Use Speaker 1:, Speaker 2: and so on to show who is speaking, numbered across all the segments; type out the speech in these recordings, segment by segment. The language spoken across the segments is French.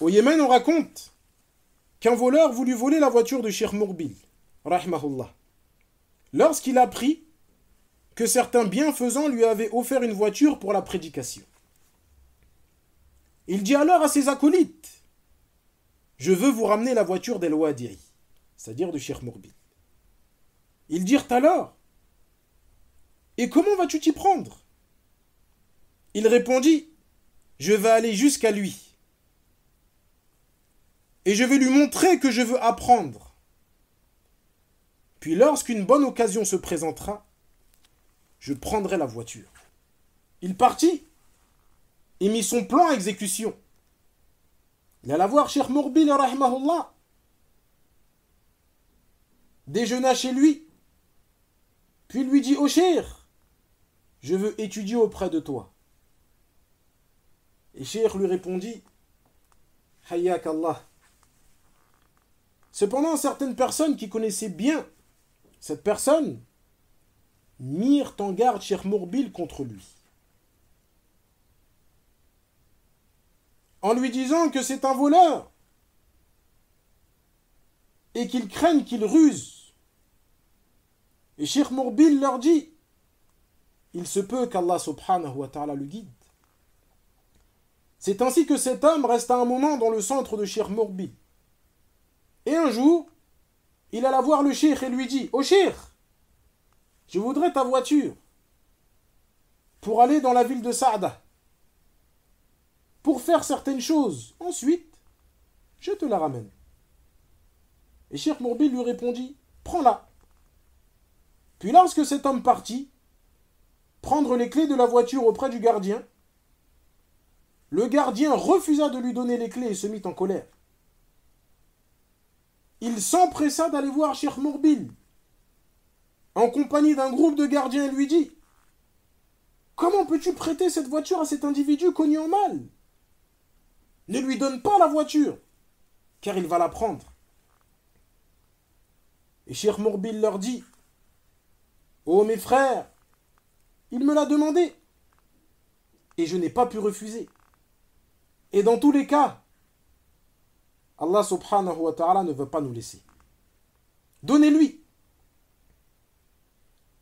Speaker 1: Au Yémen, on raconte qu'un voleur voulut voler la voiture de Cheikh Mourbil, rahmahullah. Lorsqu'il apprit que certains bienfaisants lui avaient offert une voiture pour la prédication. Il dit alors à ses acolytes Je veux vous ramener la voiture d'El Wadiri, c'est-à-dire de Cheikh Mourbil. Ils dirent alors Et comment vas-tu t'y prendre? Il répondit Je vais aller jusqu'à lui. Et je vais lui montrer que je veux apprendre. Puis lorsqu'une bonne occasion se présentera, je prendrai la voiture. Il partit et mit son plan à exécution. Il alla voir Cheikh Mourbil, rahmahullah, déjeuna chez lui, puis lui dit, oh cher, je veux étudier auprès de toi. Et Cheikh lui répondit, Hayyak Allah. Cependant, certaines personnes qui connaissaient bien cette personne mirent en garde Cheikh Mourbil contre lui. En lui disant que c'est un voleur et qu'ils craignent qu'il ruse. Et Cheikh Mourbil leur dit Il se peut qu'Allah subhanahu wa ta'ala le guide. C'est ainsi que cet homme reste un moment dans le centre de Cheikh Mourbil. Et un jour, il alla voir le cheikh et lui dit Ô oh, je voudrais ta voiture pour aller dans la ville de Saada, pour faire certaines choses. Ensuite, je te la ramène. Et Cheikh Mourbil lui répondit Prends-la. Puis lorsque cet homme partit, prendre les clés de la voiture auprès du gardien, le gardien refusa de lui donner les clés et se mit en colère. Il s'empressa d'aller voir Cheikh en compagnie d'un groupe de gardiens et lui dit Comment peux-tu prêter cette voiture à cet individu connu en mal? Ne lui donne pas la voiture, car il va la prendre. Et Cheikh leur dit Oh mes frères, il me l'a demandé, et je n'ai pas pu refuser. Et dans tous les cas, Allah subhanahu wa ta'ala ne veut pas nous laisser. Donnez-lui.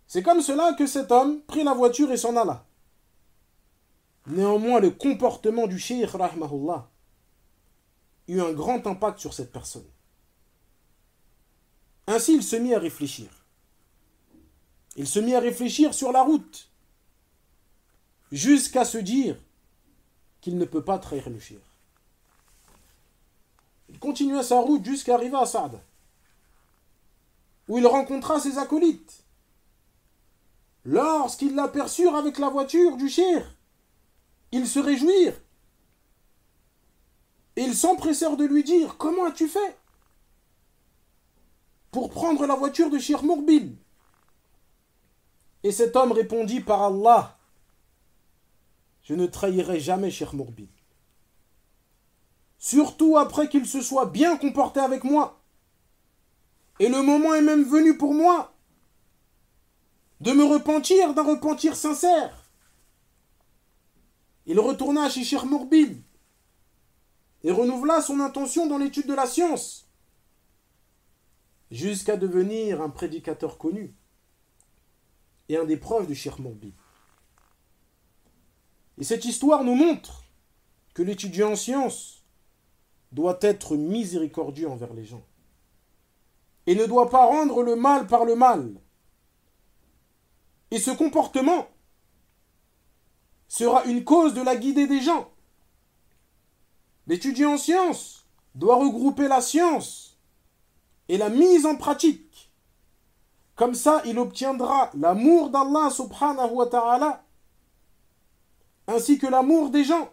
Speaker 1: C'est comme cela que cet homme prit la voiture et s'en alla. Néanmoins, le comportement du cheikh rahmahullah eut un grand impact sur cette personne. Ainsi, il se mit à réfléchir. Il se mit à réfléchir sur la route, jusqu'à se dire qu'il ne peut pas trahir le cheikh. Sa route jusqu'à arriver à où il rencontra ses acolytes. Lorsqu'ils l'aperçurent avec la voiture du cher, ils se réjouirent. Et ils s'empressèrent de lui dire Comment as-tu fait pour prendre la voiture de Shir Mourbil Et cet homme répondit Par Allah, je ne trahirai jamais Shir Mourbil surtout après qu'il se soit bien comporté avec moi. Et le moment est même venu pour moi de me repentir d'un repentir sincère. Il retourna chez Mourbil et renouvela son intention dans l'étude de la science, jusqu'à devenir un prédicateur connu et un des proches de Mourbil. Et cette histoire nous montre que l'étudiant en sciences doit être miséricordieux envers les gens et ne doit pas rendre le mal par le mal. Et ce comportement sera une cause de la guidée des gens. L'étudiant en sciences doit regrouper la science et la mise en pratique. Comme ça, il obtiendra l'amour d'Allah subhanahu wa ta'ala ainsi que l'amour des gens.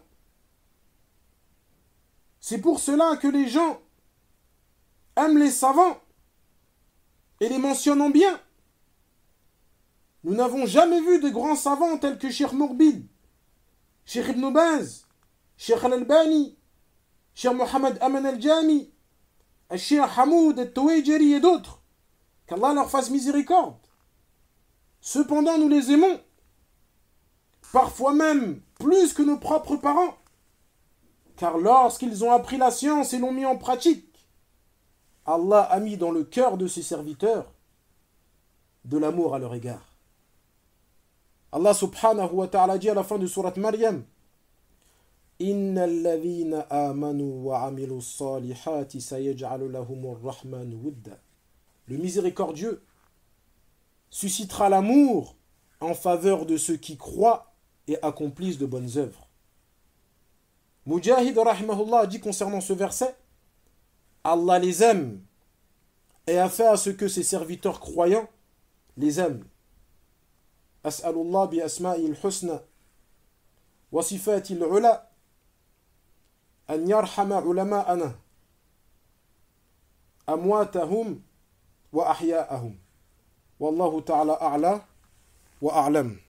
Speaker 1: C'est pour cela que les gens aiment les savants et les mentionnent bien. Nous n'avons jamais vu de grands savants tels que Cheikh Mourbil, Cheikh Ibn Baz, Cheikh Al-Albani, Cheikh Mohamed Aman Al-Jami, Cheikh Hamoud Al-Tawajiri et d'autres. Qu'Allah leur fasse miséricorde. Cependant, nous les aimons, parfois même plus que nos propres parents Car lorsqu'ils ont appris la science et l'ont mis en pratique, Allah a mis dans le cœur de ses serviteurs de l'amour à leur égard. Allah subhanahu wa ta'ala dit à la fin de surat Maryam Inna amanu wa amilu salihati rahman. Le miséricordieux suscitera l'amour en faveur de ceux qui croient et accomplissent de bonnes œuvres. Mujahid rahimahullah dit concernant ce verset Allah les aime et a fait à ce que ses serviteurs croyants les aiment. أسأل الله بأسمائه الحسنى وصفاته العلى أن يرحم علماءنا أمواتهم وأحياءهم والله تعالى أعلى وأعلم